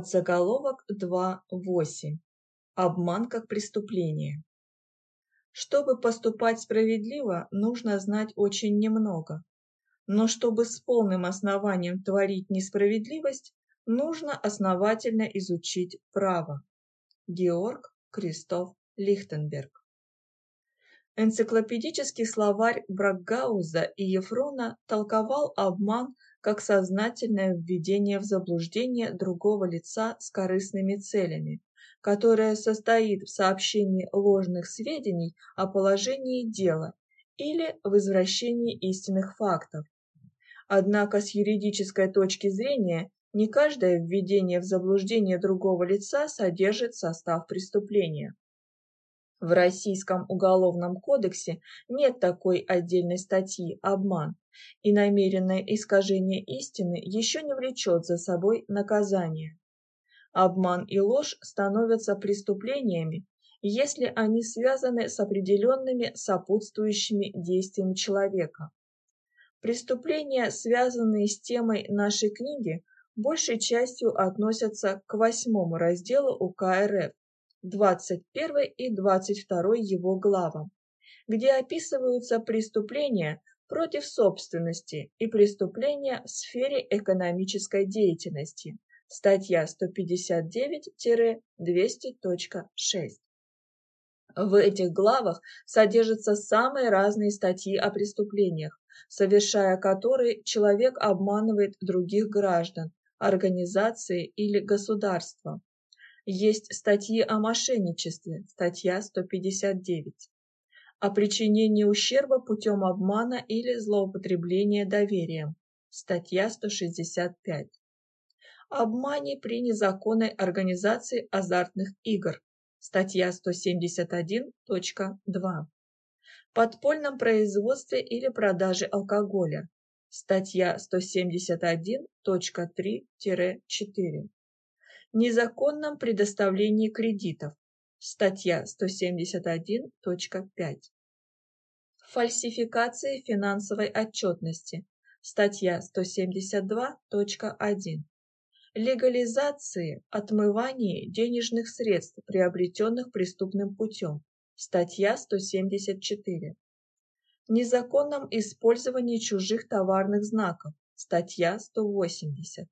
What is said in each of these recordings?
Заголовок 2.8. Обман как преступление. Чтобы поступать справедливо, нужно знать очень немного. Но чтобы с полным основанием творить несправедливость, нужно основательно изучить право. Георг Кристоф Лихтенберг Энциклопедический словарь Брагауза и Ефрона толковал обман как сознательное введение в заблуждение другого лица с корыстными целями, которое состоит в сообщении ложных сведений о положении дела или в извращении истинных фактов. Однако с юридической точки зрения не каждое введение в заблуждение другого лица содержит состав преступления. В Российском уголовном кодексе нет такой отдельной статьи «обман», и намеренное искажение истины еще не влечет за собой наказание. Обман и ложь становятся преступлениями, если они связаны с определенными сопутствующими действиями человека. Преступления, связанные с темой нашей книги, большей частью относятся к восьмому разделу УК РФ 21 и 22 его главам, где описываются преступления против собственности и преступления в сфере экономической деятельности, статья 159-200.6. В этих главах содержатся самые разные статьи о преступлениях, совершая которые человек обманывает других граждан, организации или государства, есть статьи о мошенничестве, статья 159. О причинении ущерба путем обмана или злоупотребления доверием, статья 165. Обмане при незаконной организации азартных игр, статья 171.2. Подпольном производстве или продаже алкоголя, статья 171.3-4 незаконном предоставлении кредитов, статья 171.5. Фальсификации финансовой отчетности, статья 172.1. Легализации, отмывании денежных средств, приобретенных преступным путем, статья 174. Незаконном использовании чужих товарных знаков, статья 180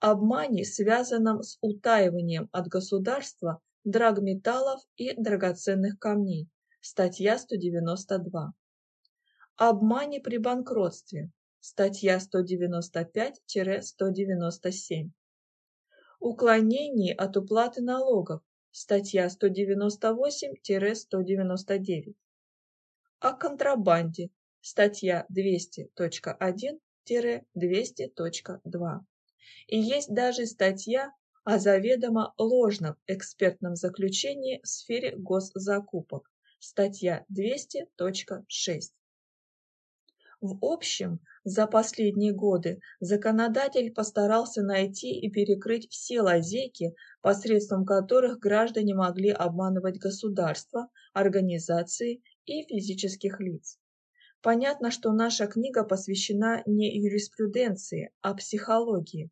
обмане, связанном с утаиванием от государства драгметаллов и драгоценных камней, статья 192. Обмане при банкротстве, статья 195-197. Уклонении от уплаты налогов, статья 198-199. О контрабанде, статья 200.1-200.2 и есть даже статья о заведомо ложном экспертном заключении в сфере госзакупок, статья 200.6. В общем, за последние годы законодатель постарался найти и перекрыть все лазейки, посредством которых граждане могли обманывать государства, организации и физических лиц. Понятно, что наша книга посвящена не юриспруденции, а психологии,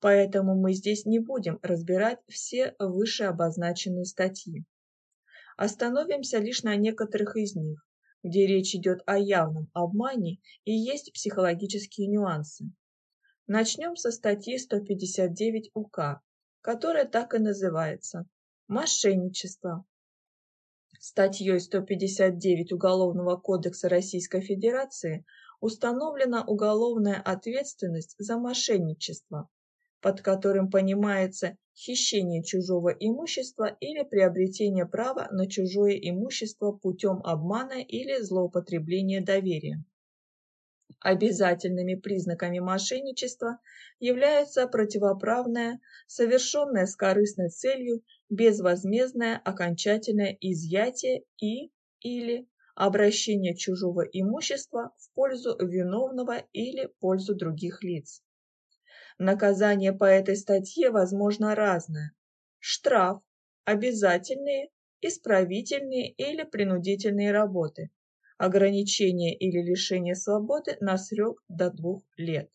поэтому мы здесь не будем разбирать все вышеобозначенные статьи. Остановимся лишь на некоторых из них, где речь идет о явном обмане и есть психологические нюансы. Начнем со статьи 159 УК, которая так и называется «Мошенничество». Статьей 159 Уголовного кодекса Российской Федерации установлена уголовная ответственность за мошенничество, под которым понимается хищение чужого имущества или приобретение права на чужое имущество путем обмана или злоупотребления доверием. Обязательными признаками мошенничества являются противоправное, совершенное с корыстной целью, безвозмездное окончательное изъятие и или обращение чужого имущества в пользу виновного или пользу других лиц. Наказание по этой статье возможно разное. Штраф, обязательные, исправительные или принудительные работы, ограничение или лишение свободы на срок до двух лет.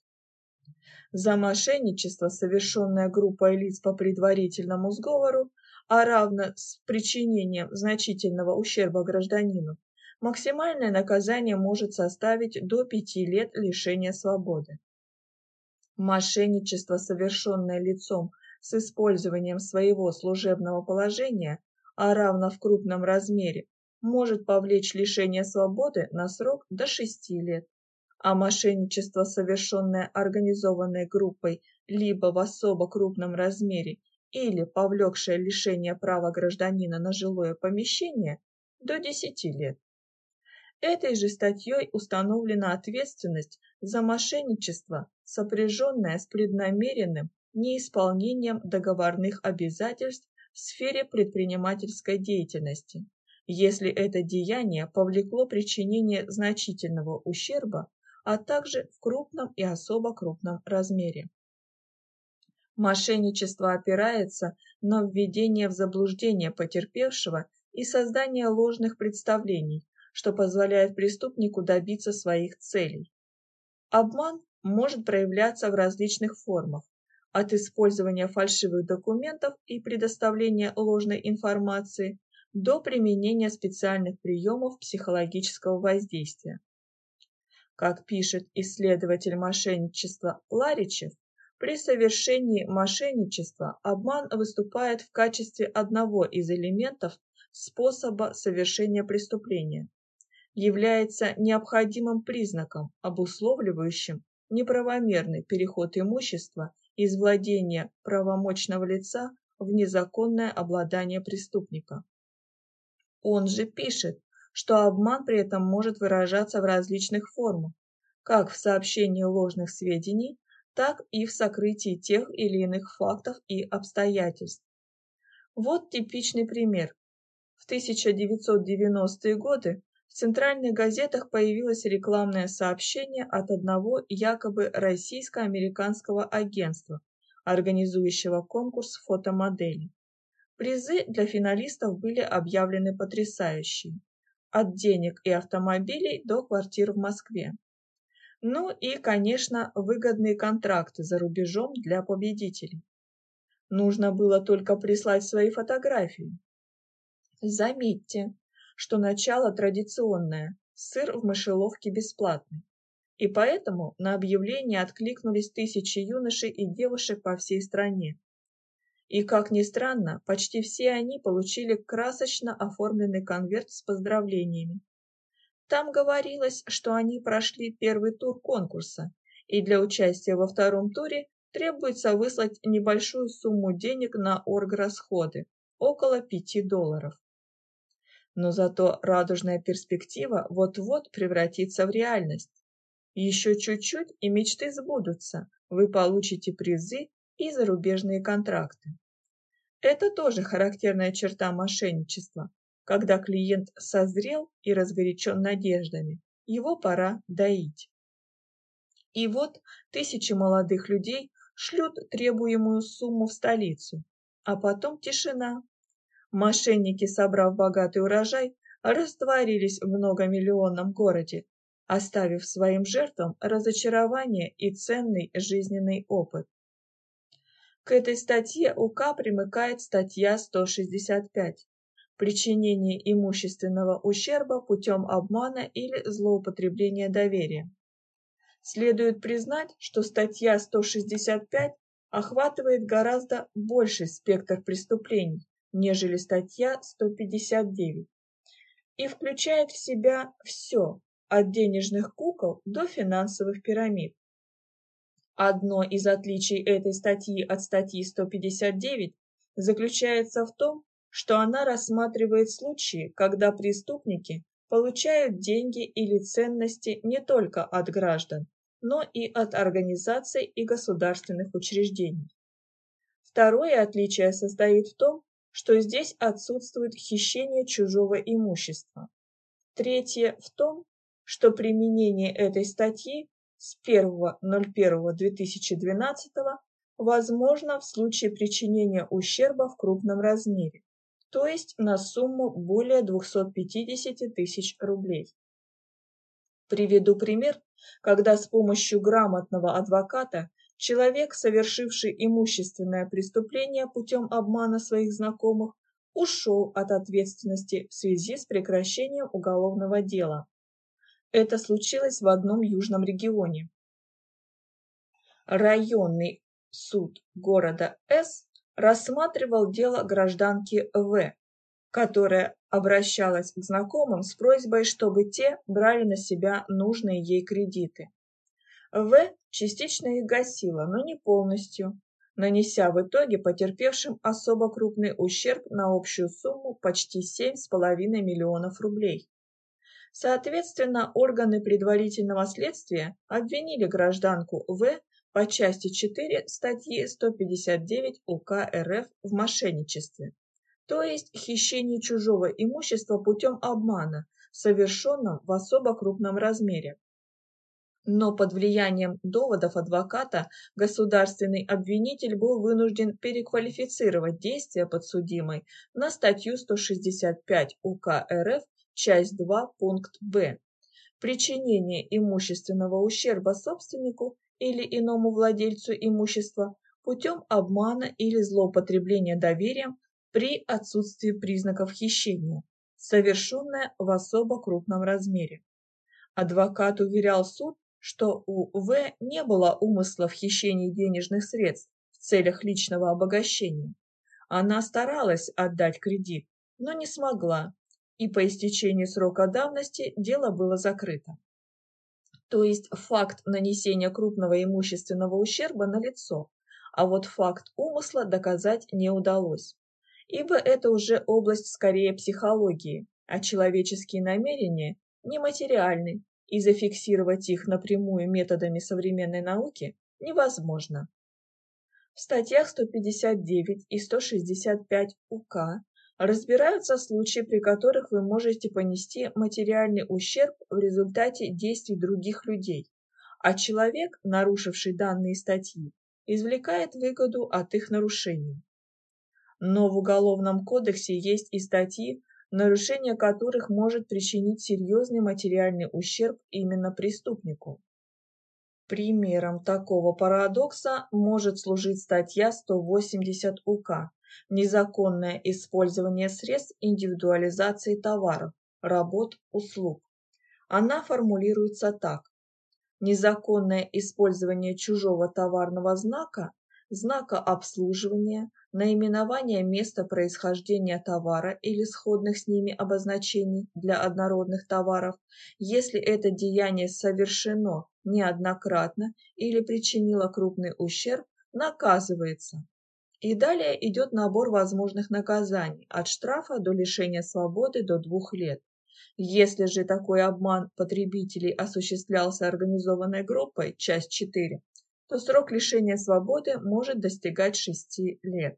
За мошенничество, совершенное группой лиц по предварительному сговору, а равно с причинением значительного ущерба гражданину, максимальное наказание может составить до пяти лет лишения свободы. Мошенничество, совершенное лицом с использованием своего служебного положения, а равно в крупном размере, может повлечь лишение свободы на срок до шести лет а мошенничество, совершенное организованной группой либо в особо крупном размере или повлекшее лишение права гражданина на жилое помещение, до 10 лет. Этой же статьей установлена ответственность за мошенничество, сопряженное с преднамеренным неисполнением договорных обязательств в сфере предпринимательской деятельности, если это деяние повлекло причинение значительного ущерба а также в крупном и особо крупном размере. Мошенничество опирается на введение в заблуждение потерпевшего и создание ложных представлений, что позволяет преступнику добиться своих целей. Обман может проявляться в различных формах, от использования фальшивых документов и предоставления ложной информации до применения специальных приемов психологического воздействия. Как пишет исследователь мошенничества Ларичев, при совершении мошенничества обман выступает в качестве одного из элементов способа совершения преступления, является необходимым признаком, обусловливающим неправомерный переход имущества из владения правомочного лица в незаконное обладание преступника. Он же пишет, что обман при этом может выражаться в различных формах, как в сообщении ложных сведений, так и в сокрытии тех или иных фактов и обстоятельств. Вот типичный пример. В 1990-е годы в центральных газетах появилось рекламное сообщение от одного якобы российско-американского агентства, организующего конкурс фотомоделей. Призы для финалистов были объявлены потрясающие от денег и автомобилей до квартир в Москве. Ну и, конечно, выгодные контракты за рубежом для победителей. Нужно было только прислать свои фотографии. Заметьте, что начало традиционное, сыр в мышеловке бесплатный. И поэтому на объявление откликнулись тысячи юношей и девушек по всей стране. И, как ни странно, почти все они получили красочно оформленный конверт с поздравлениями. Там говорилось, что они прошли первый тур конкурса, и для участия во втором туре требуется выслать небольшую сумму денег на орграсходы – около 5 долларов. Но зато радужная перспектива вот-вот превратится в реальность. Еще чуть-чуть, и мечты сбудутся. Вы получите призы и зарубежные контракты. Это тоже характерная черта мошенничества, когда клиент созрел и разгорячен надеждами, его пора доить. И вот тысячи молодых людей шлют требуемую сумму в столицу, а потом тишина. Мошенники, собрав богатый урожай, растворились в многомиллионном городе, оставив своим жертвам разочарование и ценный жизненный опыт. К этой статье УК примыкает статья 165 «Причинение имущественного ущерба путем обмана или злоупотребления доверия». Следует признать, что статья 165 охватывает гораздо больший спектр преступлений, нежели статья 159, и включает в себя все, от денежных кукол до финансовых пирамид. Одно из отличий этой статьи от статьи 159 заключается в том, что она рассматривает случаи, когда преступники получают деньги или ценности не только от граждан, но и от организаций и государственных учреждений. Второе отличие состоит в том, что здесь отсутствует хищение чужого имущества. Третье в том, что применение этой статьи с 1.01.2012 возможно в случае причинения ущерба в крупном размере, то есть на сумму более 250 тысяч рублей. Приведу пример, когда с помощью грамотного адвоката человек, совершивший имущественное преступление путем обмана своих знакомых, ушел от ответственности в связи с прекращением уголовного дела. Это случилось в одном южном регионе. Районный суд города С рассматривал дело гражданки В, которая обращалась к знакомым с просьбой, чтобы те брали на себя нужные ей кредиты. В частично их гасила, но не полностью, нанеся в итоге потерпевшим особо крупный ущерб на общую сумму почти 7,5 миллионов рублей. Соответственно, органы предварительного следствия обвинили гражданку В по части 4 статьи 159 УК РФ в мошенничестве, то есть хищении чужого имущества путем обмана, совершенном в особо крупном размере. Но под влиянием доводов адвоката государственный обвинитель был вынужден переквалифицировать действия подсудимой на статью 165 УК РФ, часть 2, пункт Б. Причинение имущественного ущерба собственнику или иному владельцу имущества путем обмана или злоупотребления доверием при отсутствии признаков хищения, совершенное в особо крупном размере. Адвокат уверял суд, что у В не было умысла в хищении денежных средств в целях личного обогащения. Она старалась отдать кредит, но не смогла, и по истечении срока давности дело было закрыто. То есть факт нанесения крупного имущественного ущерба налицо, а вот факт умысла доказать не удалось. Ибо это уже область скорее психологии, а человеческие намерения нематериальны, и зафиксировать их напрямую методами современной науки невозможно. В статьях 159 и 165 УК разбираются случаи, при которых вы можете понести материальный ущерб в результате действий других людей, а человек, нарушивший данные статьи, извлекает выгоду от их нарушений. Но в Уголовном кодексе есть и статьи, нарушение которых может причинить серьезный материальный ущерб именно преступнику. Примером такого парадокса может служить статья 180 УК незаконное использование средств индивидуализации товаров, работ, услуг. Она формулируется так. Незаконное использование чужого товарного знака, знака обслуживания, наименования места происхождения товара или сходных с ними обозначений для однородных товаров, если это деяние совершено неоднократно или причинило крупный ущерб, наказывается и далее идет набор возможных наказаний, от штрафа до лишения свободы до двух лет. Если же такой обман потребителей осуществлялся организованной группой, часть 4, то срок лишения свободы может достигать 6 лет.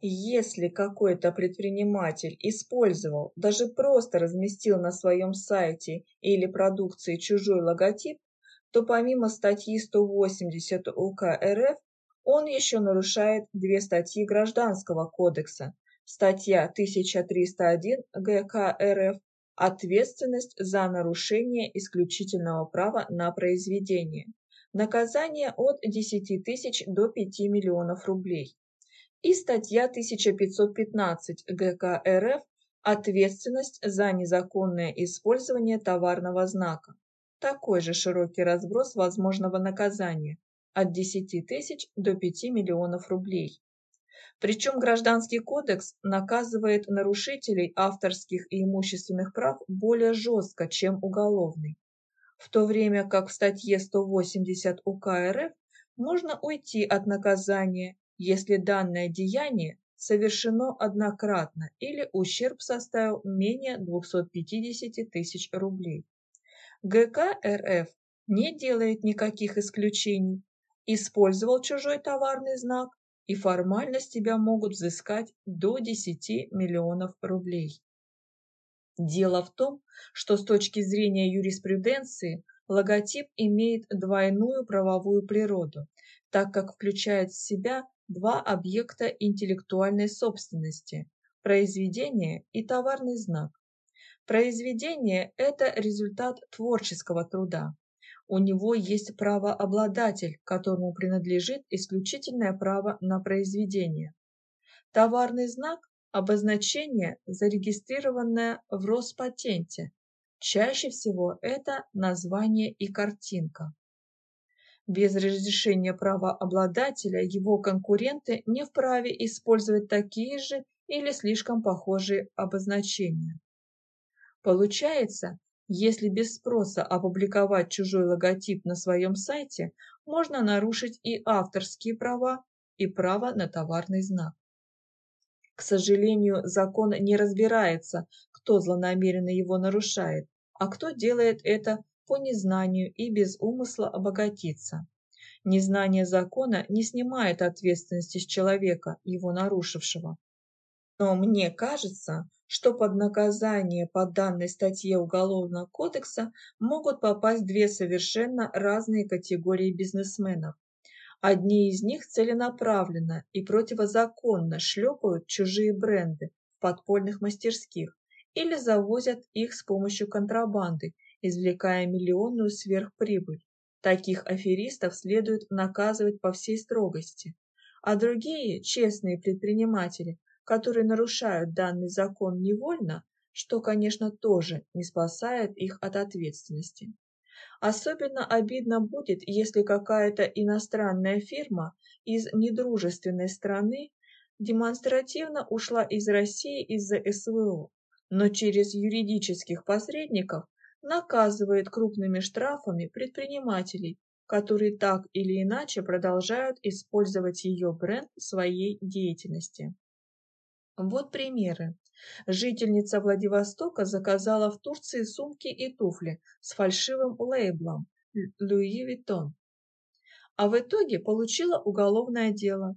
Если какой-то предприниматель использовал, даже просто разместил на своем сайте или продукции чужой логотип, то помимо статьи 180 УК РФ он еще нарушает две статьи Гражданского кодекса. Статья 1301 ГК РФ «Ответственность за нарушение исключительного права на произведение». Наказание от 10 тысяч до 5 миллионов рублей. И статья 1515 ГК РФ «Ответственность за незаконное использование товарного знака». Такой же широкий разброс возможного наказания от 10 тысяч до 5 миллионов рублей. Причем Гражданский кодекс наказывает нарушителей авторских и имущественных прав более жестко, чем уголовный. В то время как в статье 180 УК РФ можно уйти от наказания, если данное деяние совершено однократно или ущерб составил менее 250 тысяч рублей. ГК РФ не делает никаких исключений использовал чужой товарный знак, и формально с тебя могут взыскать до 10 миллионов рублей. Дело в том, что с точки зрения юриспруденции логотип имеет двойную правовую природу, так как включает в себя два объекта интеллектуальной собственности – произведение и товарный знак. Произведение – это результат творческого труда, у него есть правообладатель, которому принадлежит исключительное право на произведение. Товарный знак – обозначение, зарегистрированное в Роспатенте. Чаще всего это название и картинка. Без разрешения правообладателя его конкуренты не вправе использовать такие же или слишком похожие обозначения. Получается, если без спроса опубликовать чужой логотип на своем сайте, можно нарушить и авторские права, и право на товарный знак. К сожалению, закон не разбирается, кто злонамеренно его нарушает, а кто делает это по незнанию и без умысла обогатиться. Незнание закона не снимает ответственности с человека, его нарушившего. Но мне кажется, что под наказание по данной статье Уголовного кодекса могут попасть две совершенно разные категории бизнесменов. Одни из них целенаправленно и противозаконно шлепают чужие бренды в подпольных мастерских или завозят их с помощью контрабанды, извлекая миллионную сверхприбыль. Таких аферистов следует наказывать по всей строгости. А другие, честные предприниматели, которые нарушают данный закон невольно, что, конечно, тоже не спасает их от ответственности. Особенно обидно будет, если какая-то иностранная фирма из недружественной страны демонстративно ушла из России из-за СВО, но через юридических посредников наказывает крупными штрафами предпринимателей, которые так или иначе продолжают использовать ее бренд в своей деятельности. Вот примеры. Жительница Владивостока заказала в Турции сумки и туфли с фальшивым лейблом Луи Виттон. А в итоге получила уголовное дело.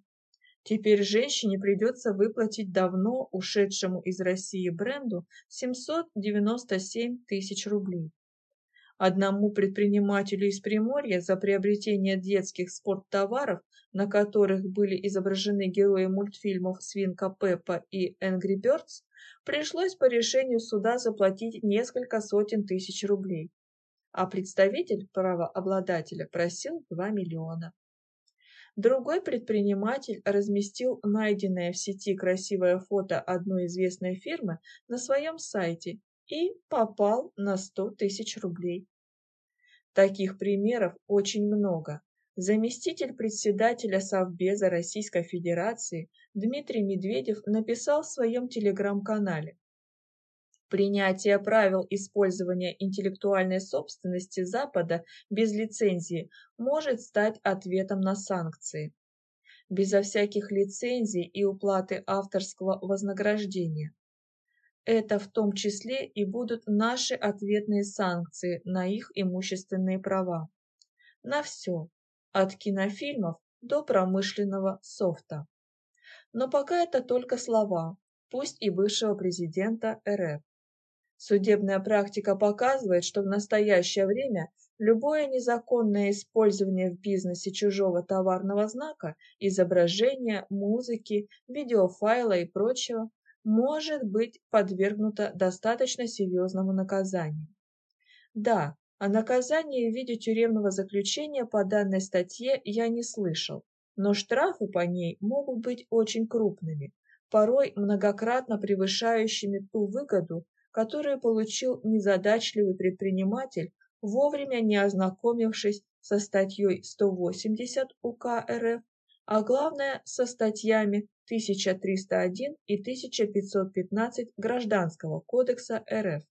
Теперь женщине придется выплатить давно ушедшему из России бренду 797 тысяч рублей. Одному предпринимателю из Приморья за приобретение детских спорттоваров, на которых были изображены герои мультфильмов «Свинка Пеппа» и «Энгри Бёрдс», пришлось по решению суда заплатить несколько сотен тысяч рублей, а представитель правообладателя просил 2 миллиона. Другой предприниматель разместил найденное в сети красивое фото одной известной фирмы на своем сайте и попал на 100 тысяч рублей. Таких примеров очень много. Заместитель председателя Совбеза Российской Федерации Дмитрий Медведев написал в своем телеграм-канале. Принятие правил использования интеллектуальной собственности Запада без лицензии может стать ответом на санкции. Безо всяких лицензий и уплаты авторского вознаграждения. Это в том числе и будут наши ответные санкции на их имущественные права. На все, от кинофильмов до промышленного софта. Но пока это только слова, пусть и бывшего президента РФ. Судебная практика показывает, что в настоящее время любое незаконное использование в бизнесе чужого товарного знака, изображения, музыки, видеофайла и прочего может быть подвергнуто достаточно серьезному наказанию. Да, о наказании в виде тюремного заключения по данной статье я не слышал, но штрафы по ней могут быть очень крупными, порой многократно превышающими ту выгоду, которую получил незадачливый предприниматель, вовремя не ознакомившись со статьей 180 УК РФ, а главное со статьями 1301 и 1515 Гражданского кодекса РФ.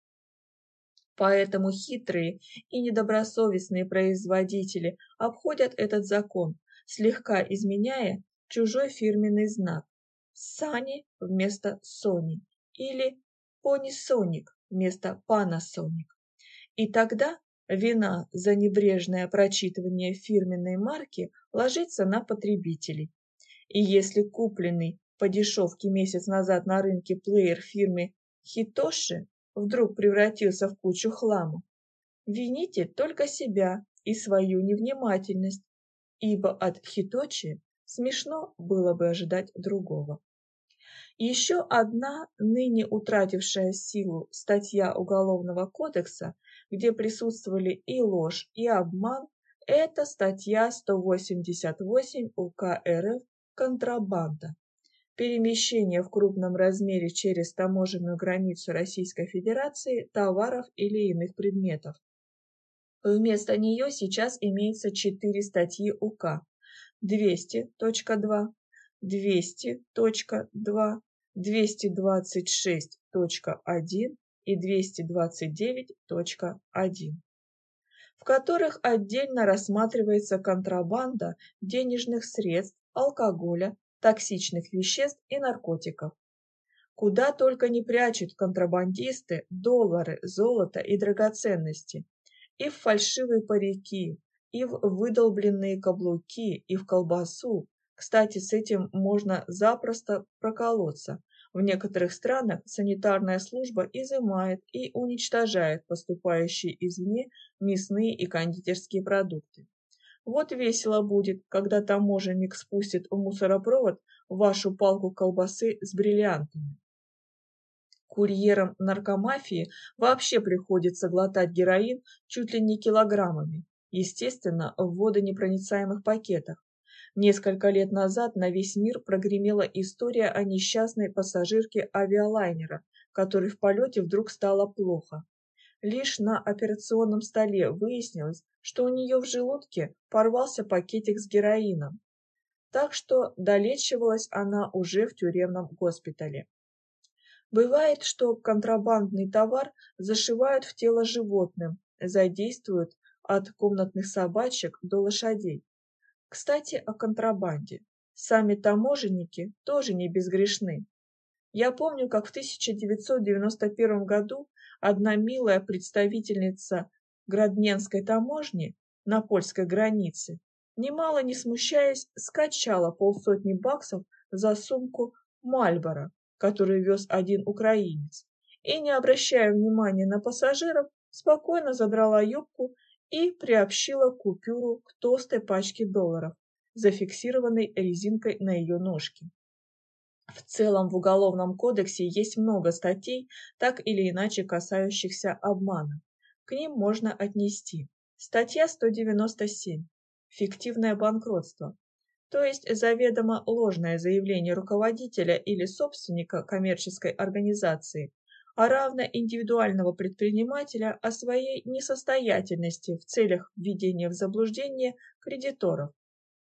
Поэтому хитрые и недобросовестные производители обходят этот закон, слегка изменяя чужой фирменный знак «Сани» вместо «Сони» или «Понисоник» вместо «Панасоник». И тогда вина за небрежное прочитывание фирменной марки ложится на потребителей. И если купленный по дешевке месяц назад на рынке плеер фирмы Хитоши вдруг превратился в кучу хлама, вините только себя и свою невнимательность, ибо от Хиточи смешно было бы ожидать другого. Еще одна, ныне утратившая силу, статья Уголовного кодекса, где присутствовали и ложь, и обман, это статья 188 УК РФ «Контрабанда». Перемещение в крупном размере через таможенную границу Российской Федерации товаров или иных предметов. Вместо нее сейчас имеется четыре статьи УК 200.2, 200.2, 226.1 и 229.1, в которых отдельно рассматривается контрабанда денежных средств, алкоголя, токсичных веществ и наркотиков. Куда только не прячут контрабандисты доллары, золото и драгоценности, и в фальшивые парики, и в выдолбленные каблуки, и в колбасу. Кстати, с этим можно запросто проколоться. В некоторых странах санитарная служба изымает и уничтожает поступающие извне мясные и кондитерские продукты. Вот весело будет, когда таможенник спустит в мусоропровод вашу палку колбасы с бриллиантами. Курьерам наркомафии вообще приходится глотать героин чуть ли не килограммами, естественно, в водонепроницаемых пакетах. Несколько лет назад на весь мир прогремела история о несчастной пассажирке авиалайнера, которой в полете вдруг стало плохо. Лишь на операционном столе выяснилось, что у нее в желудке порвался пакетик с героином. Так что долечивалась она уже в тюремном госпитале. Бывает, что контрабандный товар зашивают в тело животным, задействуют от комнатных собачек до лошадей. Кстати, о контрабанде. Сами таможенники тоже не безгрешны. Я помню, как в 1991 году одна милая представительница Градненской таможни на польской границе, немало не смущаясь, скачала полсотни баксов за сумку Мальборо, которую вез один украинец, и, не обращая внимания на пассажиров, спокойно задрала юбку и приобщила купюру к толстой пачке долларов, зафиксированной резинкой на ее ножке. В целом в Уголовном кодексе есть много статей, так или иначе касающихся обмана. К ним можно отнести. Статья 197. Фиктивное банкротство то есть заведомо ложное заявление руководителя или собственника коммерческой организации, а равно индивидуального предпринимателя о своей несостоятельности в целях введения в заблуждение кредиторов.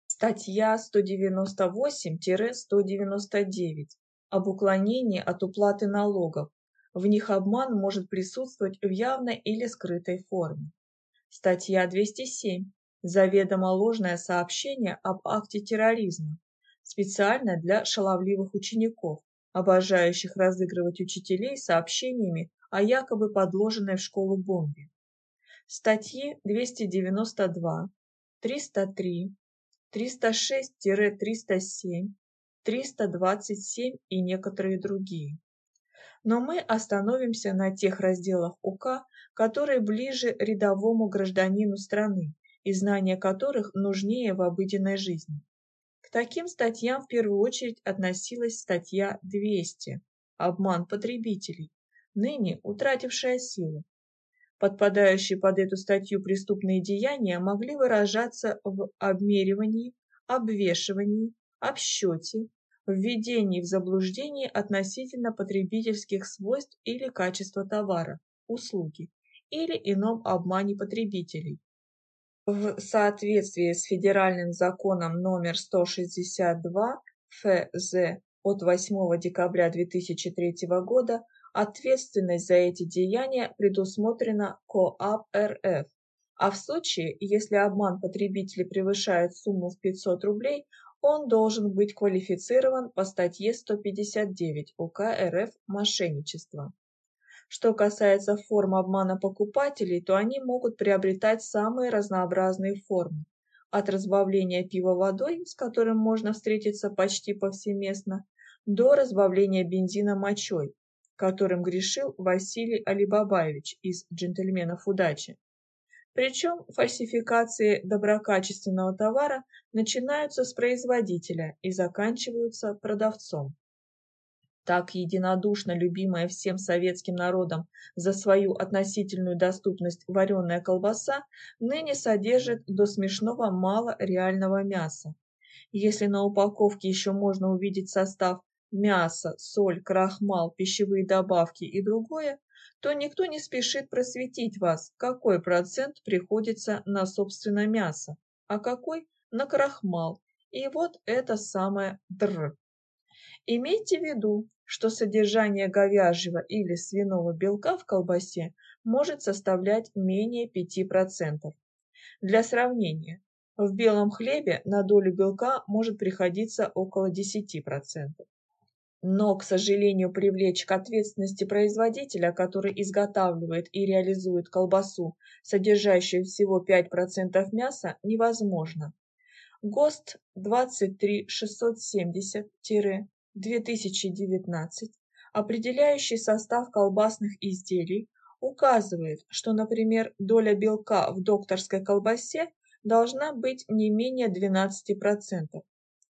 Статья 198-199 об уклонении от уплаты налогов. В них обман может присутствовать в явной или скрытой форме. Статья 207 заведомо ложное сообщение об акте терроризма, специально для шаловливых учеников, обожающих разыгрывать учителей сообщениями о якобы подложенной в школу бомбе. Статьи 292, 303, 306-307, 327 и некоторые другие. Но мы остановимся на тех разделах УК, которые ближе рядовому гражданину страны и знания которых нужнее в обыденной жизни. Таким статьям в первую очередь относилась статья 200 «Обман потребителей», ныне утратившая силу. Подпадающие под эту статью преступные деяния могли выражаться в обмеривании, обвешивании, обсчете, введении в заблуждение относительно потребительских свойств или качества товара, услуги или ином обмане потребителей, в соответствии с федеральным законом номер 162 ФЗ от 8 декабря 2003 года ответственность за эти деяния предусмотрена КоАП РФ, а в случае, если обман потребителей превышает сумму в 500 рублей, он должен быть квалифицирован по статье 159 УК РФ «Мошенничество». Что касается форм обмана покупателей, то они могут приобретать самые разнообразные формы. От разбавления пива водой, с которым можно встретиться почти повсеместно, до разбавления бензина мочой, которым грешил Василий Алибабаевич из «Джентльменов удачи». Причем фальсификации доброкачественного товара начинаются с производителя и заканчиваются продавцом. Так единодушно любимая всем советским народом за свою относительную доступность вареная колбаса ныне содержит до смешного мало реального мяса. Если на упаковке еще можно увидеть состав мясо, соль, крахмал, пищевые добавки и другое, то никто не спешит просветить вас, какой процент приходится на собственное мясо, а какой на крахмал. И вот это самое др. Имейте в виду, что содержание говяжьего или свиного белка в колбасе может составлять менее 5%. Для сравнения, в белом хлебе на долю белка может приходиться около 10%. Но, к сожалению, привлечь к ответственности производителя, который изготавливает и реализует колбасу, содержащую всего 5% мяса, невозможно. ГОСТ 23670 2019, определяющий состав колбасных изделий, указывает, что, например, доля белка в докторской колбасе должна быть не менее 12%,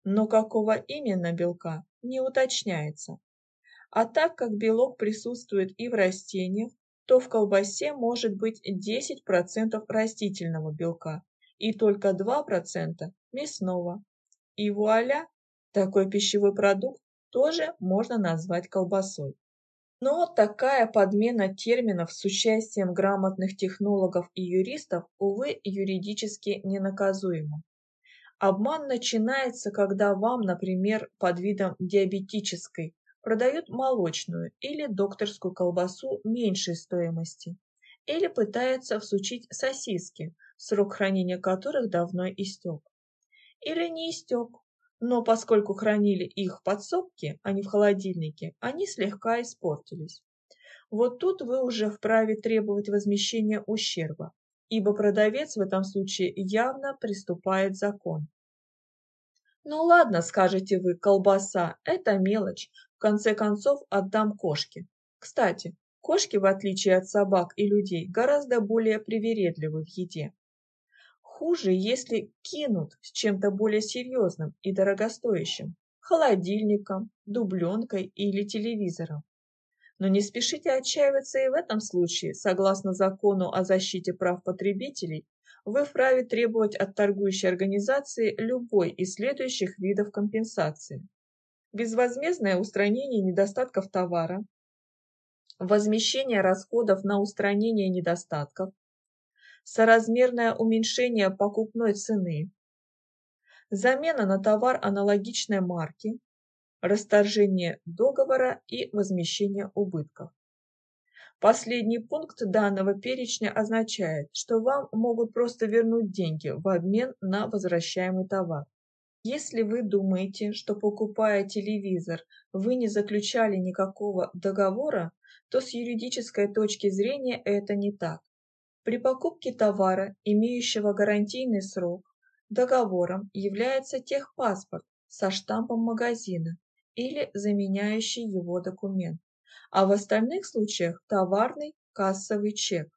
но какого именно белка не уточняется. А так как белок присутствует и в растениях, то в колбасе может быть 10% растительного белка и только 2% мясного. И вуаля, такой пищевой продукт тоже можно назвать колбасой. Но такая подмена терминов с участием грамотных технологов и юристов, увы, юридически ненаказуема. Обман начинается, когда вам, например, под видом диабетической продают молочную или докторскую колбасу меньшей стоимости, или пытаются всучить сосиски, срок хранения которых давно истек. Или не истек, но поскольку хранили их в подсобке, а не в холодильнике, они слегка испортились. Вот тут вы уже вправе требовать возмещения ущерба, ибо продавец в этом случае явно приступает закон. Ну ладно, скажете вы, колбаса – это мелочь, в конце концов отдам кошке. Кстати, кошки, в отличие от собак и людей, гораздо более привередливы в еде. Хуже, если кинут с чем-то более серьезным и дорогостоящим – холодильником, дубленкой или телевизором. Но не спешите отчаиваться и в этом случае, согласно закону о защите прав потребителей, вы вправе требовать от торгующей организации любой из следующих видов компенсации. Безвозмездное устранение недостатков товара, возмещение расходов на устранение недостатков, соразмерное уменьшение покупной цены, замена на товар аналогичной марки, расторжение договора и возмещение убытков. Последний пункт данного перечня означает, что вам могут просто вернуть деньги в обмен на возвращаемый товар. Если вы думаете, что покупая телевизор, вы не заключали никакого договора, то с юридической точки зрения это не так. При покупке товара, имеющего гарантийный срок, договором является техпаспорт со штампом магазина или заменяющий его документ, а в остальных случаях товарный кассовый чек.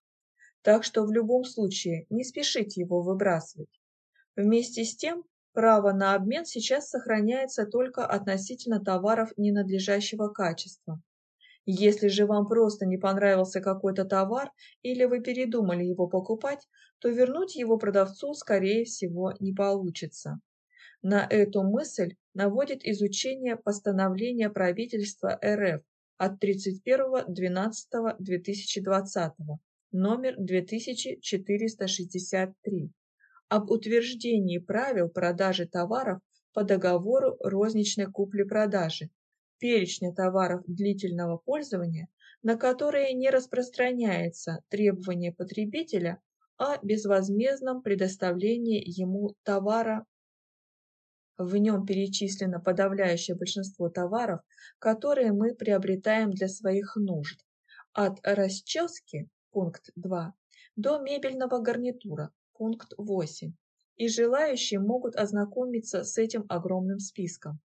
Так что в любом случае не спешите его выбрасывать. Вместе с тем, право на обмен сейчас сохраняется только относительно товаров ненадлежащего качества. Если же вам просто не понравился какой-то товар или вы передумали его покупать, то вернуть его продавцу, скорее всего, не получится. На эту мысль наводит изучение постановления правительства РФ от 31.12.2020 номер 2463 об утверждении правил продажи товаров по договору розничной купли-продажи перечня товаров длительного пользования, на которые не распространяется требование потребителя о безвозмездном предоставлении ему товара. В нем перечислено подавляющее большинство товаров, которые мы приобретаем для своих нужд, от расчески, пункт 2, до мебельного гарнитура, пункт 8, и желающие могут ознакомиться с этим огромным списком.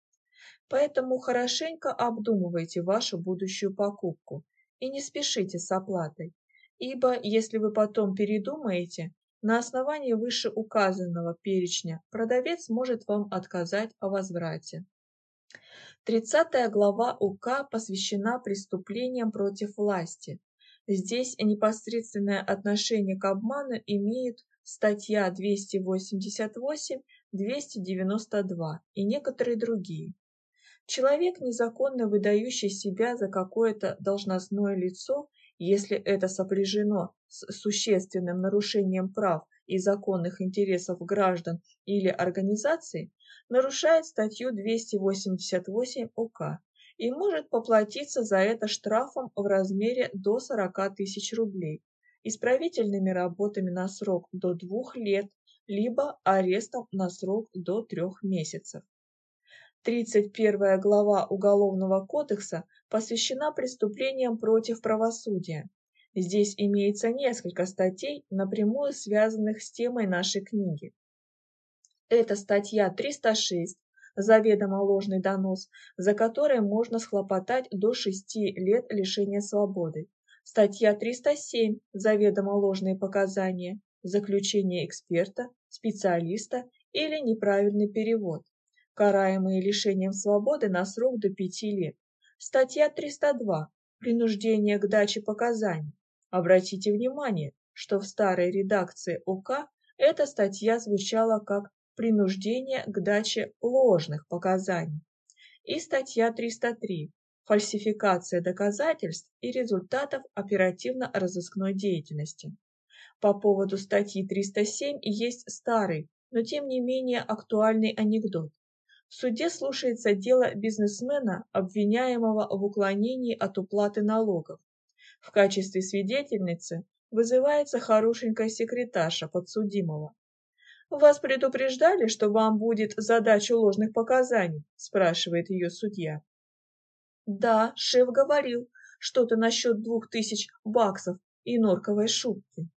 Поэтому хорошенько обдумывайте вашу будущую покупку и не спешите с оплатой, ибо если вы потом передумаете, на основании вышеуказанного перечня продавец может вам отказать о возврате. 30 глава УК посвящена преступлениям против власти. Здесь непосредственное отношение к обману имеют статья 288, 292 и некоторые другие. Человек, незаконно выдающий себя за какое-то должностное лицо, если это сопряжено с существенным нарушением прав и законных интересов граждан или организаций, нарушает статью 288 УК и может поплатиться за это штрафом в размере до 40 тысяч рублей, исправительными работами на срок до двух лет, либо арестом на срок до трех месяцев. 31 глава Уголовного кодекса посвящена преступлениям против правосудия. Здесь имеется несколько статей, напрямую связанных с темой нашей книги. Это статья 306 «Заведомо ложный донос», за которой можно схлопотать до 6 лет лишения свободы. Статья 307 «Заведомо ложные показания», заключение эксперта, специалиста или неправильный перевод караемые лишением свободы на срок до 5 лет. Статья 302. Принуждение к даче показаний. Обратите внимание, что в старой редакции УК эта статья звучала как принуждение к даче ложных показаний. И статья 303. Фальсификация доказательств и результатов оперативно-розыскной деятельности. По поводу статьи 307 есть старый, но тем не менее актуальный анекдот. В суде слушается дело бизнесмена, обвиняемого в уклонении от уплаты налогов. В качестве свидетельницы вызывается хорошенькая секретарша подсудимого. «Вас предупреждали, что вам будет задача ложных показаний?» – спрашивает ее судья. «Да, шеф говорил что-то насчет двух тысяч баксов и норковой шубки».